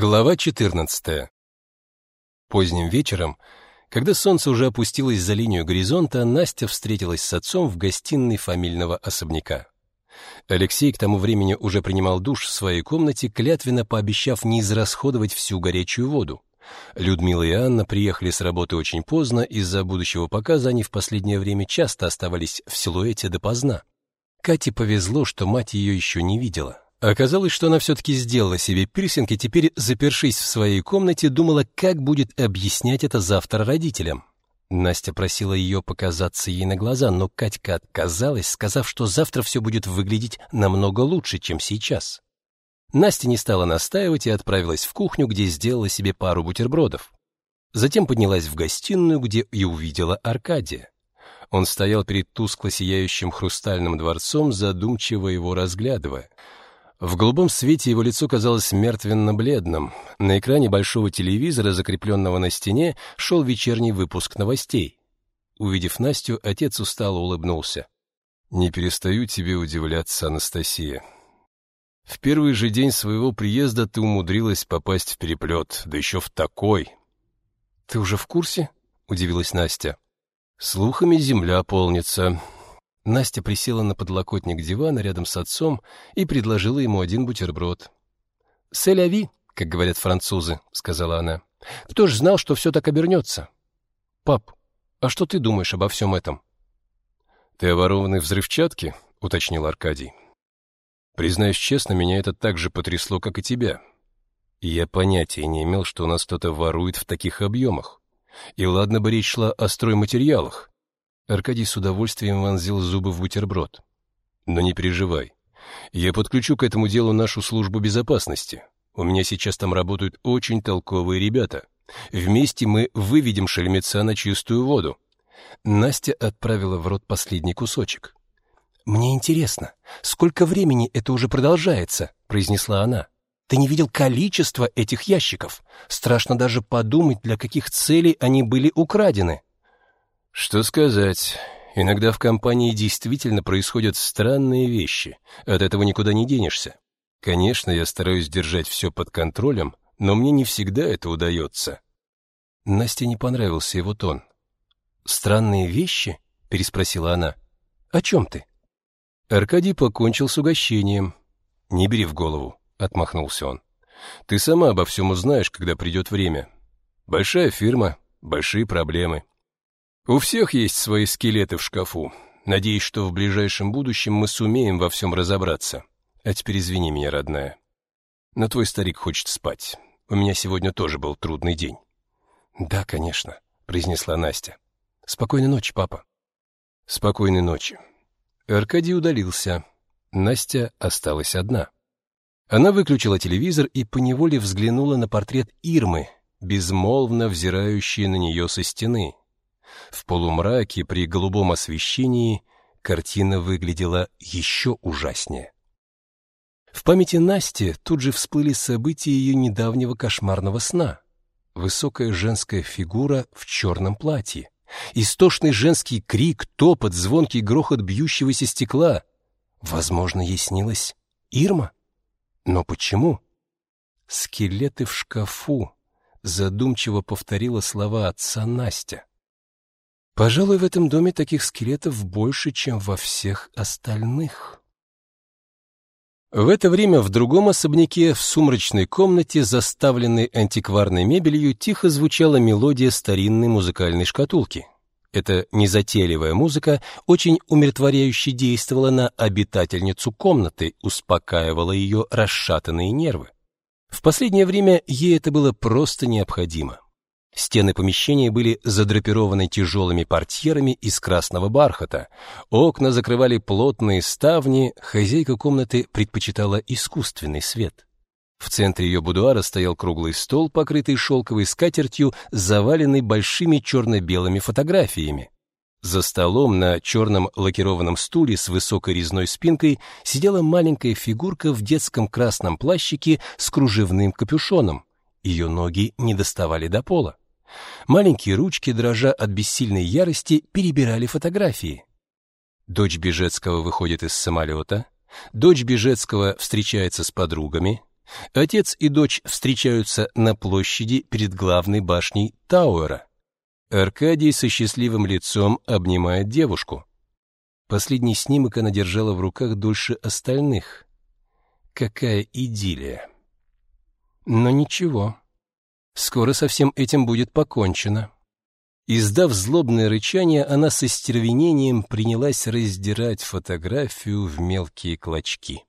Глава 14. Поздним вечером, когда солнце уже опустилось за линию горизонта, Настя встретилась с отцом в гостиной фамильного особняка. Алексей к тому времени уже принимал душ в своей комнате, клятвенно пообещав не израсходовать всю горячую воду. Людмила и Анна приехали с работы очень поздно, из-за будущего показа они в последнее время часто оставались в силуэте допоздна. Кате повезло, что мать ее еще не видела. Оказалось, что она все-таки сделала себе пирсинг и теперь, запершись в своей комнате, думала, как будет объяснять это завтра родителям. Настя просила ее показаться ей на глаза, но Катька отказалась, сказав, что завтра все будет выглядеть намного лучше, чем сейчас. Настя не стала настаивать и отправилась в кухню, где сделала себе пару бутербродов. Затем поднялась в гостиную, где и увидела Аркадия. Он стоял перед тускло сияющим хрустальным дворцом, задумчиво его разглядывая — в голубом свете его лицо казалось мертвенно-бледным. На экране большого телевизора, закрепленного на стене, шел вечерний выпуск новостей. Увидев Настю, отец устало улыбнулся. «Не перестаю тебе удивляться, Анастасия. В первый же день своего приезда ты умудрилась попасть в переплет, да еще в такой». «Ты уже в курсе?» — удивилась Настя. «Слухами земля полнится. Настя присела на подлокотник дивана рядом с отцом и предложила ему один бутерброд. «Селяви», как говорят французы», — сказала она. «Кто ж знал, что все так обернется?» «Пап, а что ты думаешь обо всем этом?» «Ты о ворованной взрывчатке?» — уточнил Аркадий. «Признаюсь честно, меня это так же потрясло, как и тебя. Я понятия не имел, что у нас кто-то ворует в таких объемах. И ладно бы речь шла о стройматериалах, Аркадий с удовольствием вонзил зубы в бутерброд. Но не переживай. Я подключу к этому делу нашу службу безопасности. У меня сейчас там работают очень толковые ребята. Вместе мы выведем шельмеца на чистую воду. Настя отправила в рот последний кусочек. Мне интересно, сколько времени это уже продолжается, произнесла она. Ты не видел количество этих ящиков? Страшно даже подумать, для каких целей они были украдены. Что сказать? Иногда в компании действительно происходят странные вещи. От этого никуда не денешься. Конечно, я стараюсь держать все под контролем, но мне не всегда это удается. Насте не понравился его тон. «Странные вещи?» — переспросила она. «О чем ты?» Аркадий покончил с угощением. «Не бери в голову», — отмахнулся он. «Ты сама обо всем узнаешь, когда придет время. Большая фирма, большие проблемы. У всех есть свои скелеты в шкафу. Надеюсь, что в ближайшем будущем мы сумеем во всем разобраться. А теперь извини меня, родная. Но твой старик хочет спать. У меня сегодня тоже был трудный день. Да, конечно, произнесла Настя. Спокойной ночи, папа. Спокойной ночи. Аркадий удалился. Настя осталась одна. Она выключила телевизор и поневоле взглянула на портрет Ирмы, безмолвно взирающей на нее со стены. В полумраке при голубом освещении картина выглядела еще ужаснее. В памяти Насти тут же всплыли события ее недавнего кошмарного сна. Высокая женская фигура в черном платье, истошный женский крик, топот, звонкий грохот бьющегося стекла. Возможно, ей снилась Ирма? Но почему? Скелеты в шкафу, задумчиво повторила слова отца Настя. Пожалуй, в этом доме таких скелетов больше, чем во всех остальных. В это время в другом особняке, в сумрачной комнате, заставленной антикварной мебелью, тихо звучала мелодия старинной музыкальной шкатулки. Эта незатейливая музыка очень умиротворяюще действовала на обитательницу комнаты, успокаивала ее расшатанные нервы. В последнее время ей это было просто необходимо. Стены помещения были задрапированы тяжелыми портьерами из красного бархата. Окна закрывали плотные ставни, хозяйка комнаты предпочитала искусственный свет. В центре ее будуара стоял круглый стол, покрытый шелковой скатертью, заваленный большими черно-белыми фотографиями. За столом на черном лакированном стуле с высокой резной спинкой сидела маленькая фигурка в детском красном плащике с кружевным капюшоном. Ее ноги не доставали до пола. Маленькие ручки, дрожа от бессильной ярости, перебирали фотографии. Дочь Бежецкого выходит из самолета, дочь Бежецкого встречается с подругами, Отец и дочь встречаются на площади перед главной башней Тауэра. Аркадий со счастливым лицом обнимает девушку. Последний снимок она держала в руках дольше остальных. Какая идиллия. Но ничего. Скоро со всем этим будет покончено. Издав злобное рычание, она со стервенением принялась раздирать фотографию в мелкие клочки.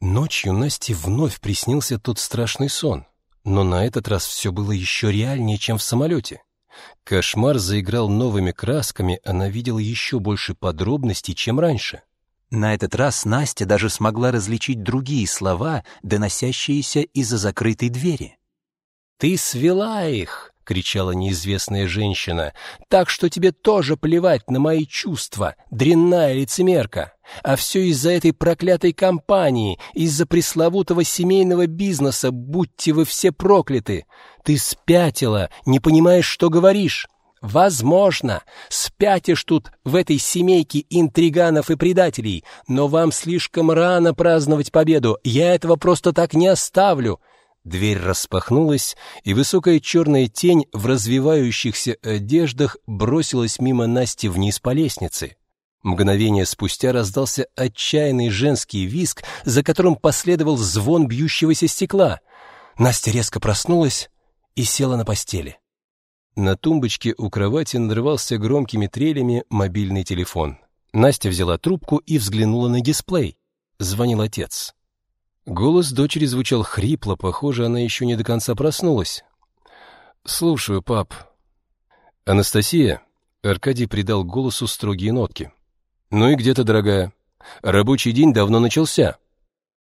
Ночью Насте вновь приснился тот страшный сон, но на этот раз все было еще реальнее, чем в самолете. Кошмар заиграл новыми красками, она видела еще больше подробностей, чем раньше. На этот раз Настя даже смогла различить другие слова, доносящиеся из-за закрытой двери. «Ты свела их!» — кричала неизвестная женщина. «Так что тебе тоже плевать на мои чувства, дрянная лицемерка. А все из-за этой проклятой компании, из-за пресловутого семейного бизнеса, будьте вы все прокляты. Ты спятила, не понимаешь, что говоришь». Возможно, спятишь тут в этой семейке интриганов и предателей, но вам слишком рано праздновать победу. Я этого просто так не оставлю. Дверь распахнулась, и высокая черная тень в развивающихся одеждах бросилась мимо Насти вниз по лестнице. Мгновение спустя раздался отчаянный женский визг, за которым последовал звон бьющегося стекла. Настя резко проснулась и села на постели. На тумбочке у кровати надрывался громкими трелями мобильный телефон. Настя взяла трубку и взглянула на дисплей. Звонил отец. Голос дочери звучал хрипло, похоже, она еще не до конца проснулась. «Слушаю, пап». «Анастасия?» Аркадий придал голосу строгие нотки. «Ну и где ты, дорогая? Рабочий день давно начался».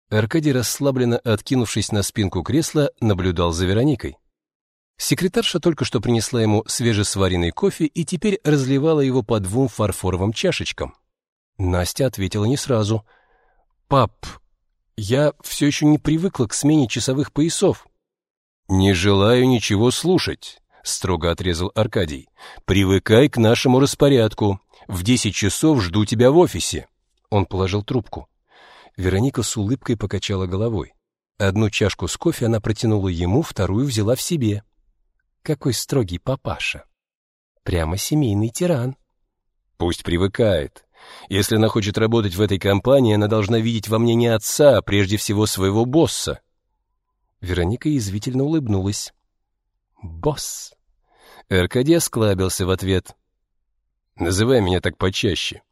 Аркадий, расслабленно откинувшись на спинку кресла, наблюдал за Вероникой. Секретарша только что принесла ему свежесваренный кофе и теперь разливала его по двум фарфоровым чашечкам. Настя ответила не сразу. «Пап, я все еще не привыкла к смене часовых поясов. Не желаю ничего слушать, строго отрезал Аркадий. Привыкай к нашему распорядку. В десять часов жду тебя в офисе. Он положил трубку. Вероника с улыбкой покачала головой. Одну чашку с кофе она протянула ему, вторую взяла в себе. Какой строгий папаша. Прямо семейный тиран. Пусть привыкает. Если она хочет работать в этой компании, она должна видеть во мне не отца, а прежде всего своего босса. Вероника язвительно улыбнулась. «Босс!» Аркадий осклабился в ответ. «Называй меня так почаще.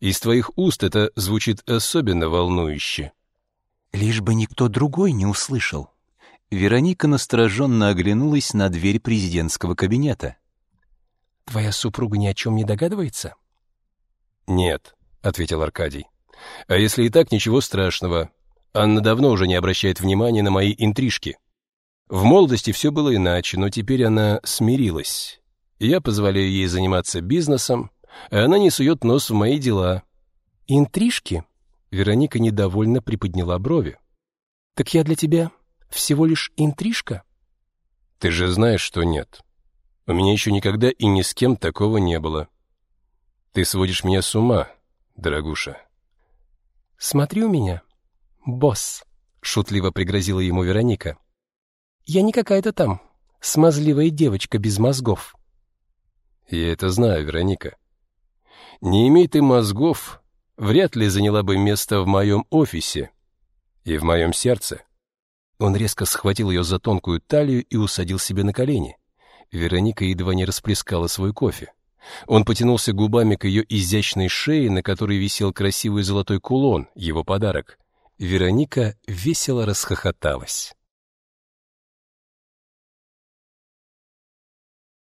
Из твоих уст это звучит особенно волнующе». «Лишь бы никто другой не услышал». Вероника настороженно оглянулась на дверь президентского кабинета. «Твоя супруга ни о чем не догадывается?» «Нет», — ответил Аркадий. «А если и так, ничего страшного. Анна давно уже не обращает внимания на мои интрижки. В молодости все было иначе, но теперь она смирилась. Я позволяю ей заниматься бизнесом, а она не сует нос в мои дела». «Интрижки?» — Вероника недовольно приподняла брови. «Так я для тебя всего лишь интрижка?» «Ты же знаешь, что нет. У меня еще никогда и ни с кем такого не было». Ты сводишь меня с ума, дорогуша. Смотри у меня, босс, шутливо пригрозила ему Вероника. Я не какая-то там смазливая девочка без мозгов. Я это знаю, Вероника. Не имей ты мозгов, вряд ли заняла бы место в моем офисе и в моем сердце. Он резко схватил ее за тонкую талию и усадил себе на колени. Вероника едва не расплескала свой кофе. Он потянулся губами к ее изящной шее, на которой висел красивый золотой кулон, его подарок. Вероника весело расхохоталась.